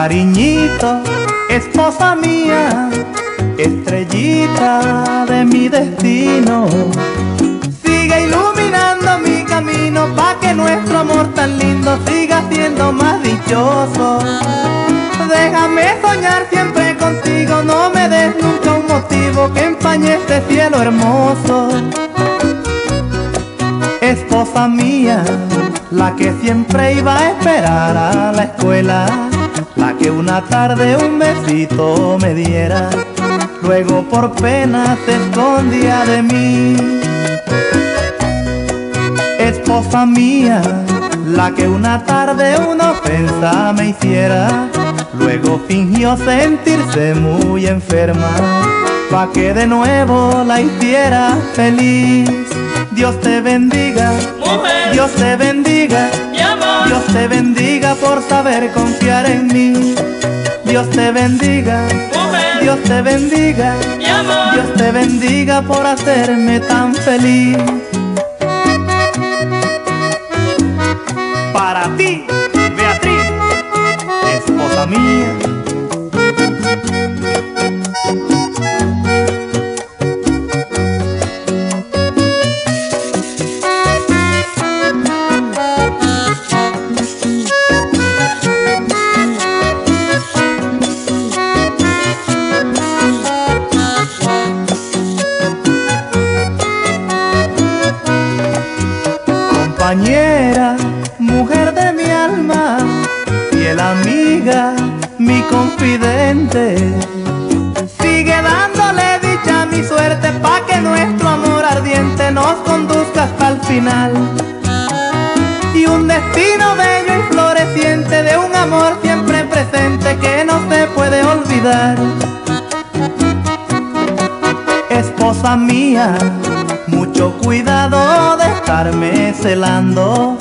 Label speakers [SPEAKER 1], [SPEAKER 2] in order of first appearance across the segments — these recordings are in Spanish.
[SPEAKER 1] Cariñito, esposa mía, estrellita de mi destino. Sigue iluminando mi camino pa' que nuestro amor tan lindo siga siendo más dichoso. Déjame soñar siempre contigo, no me des nunca un motivo que empañe este cielo hermoso. Esposa mía, la que siempre iba a esperar a la escuela, la que una tarde un besito me diera, luego por pena se escondía de mí. Esposa mía, la que una tarde una ofensa me hiciera, luego fingió sentirse muy enferma, pa' que de nuevo la hiciera feliz. Dios te bendiga,
[SPEAKER 2] Mujer,
[SPEAKER 1] Dios te bendiga,
[SPEAKER 2] mi amor,
[SPEAKER 1] Dios te bendiga por saber confiar en mí. Dios te bendiga,
[SPEAKER 2] mujer,
[SPEAKER 1] Dios te bendiga,
[SPEAKER 2] mi amor.
[SPEAKER 1] Dios te bendiga por hacerme tan feliz. Para ti, Beatriz, esposa mía. Compañera, mujer de mi alma, fiel amiga, mi confidente. Sigue dándole dicha a mi suerte pa' que nuestro amor ardiente nos conduzca hasta el final. Y un destino bello y floreciente de un amor siempre presente que no se puede olvidar. Esposa mía, mucho cuidado de estarme celando.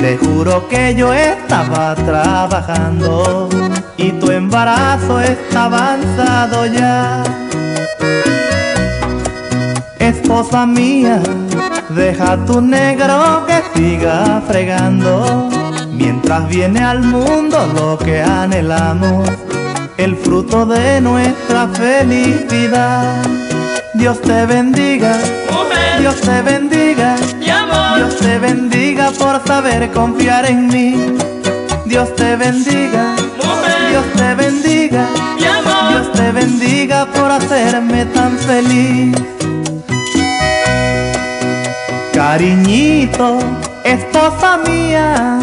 [SPEAKER 1] Te juro que yo estaba trabajando y tu embarazo está avanzado ya. Esposa mía, deja tu negro que siga fregando mientras viene al mundo lo que anhelamos, el fruto de nuestra felicidad. Dios te bendiga, Dios te bendiga, Dios te bendiga por saber confiar en mí. Dios te bendiga, Dios te bendiga. Dios te bendiga por hacerme tan feliz. Cariñito, esposa mía,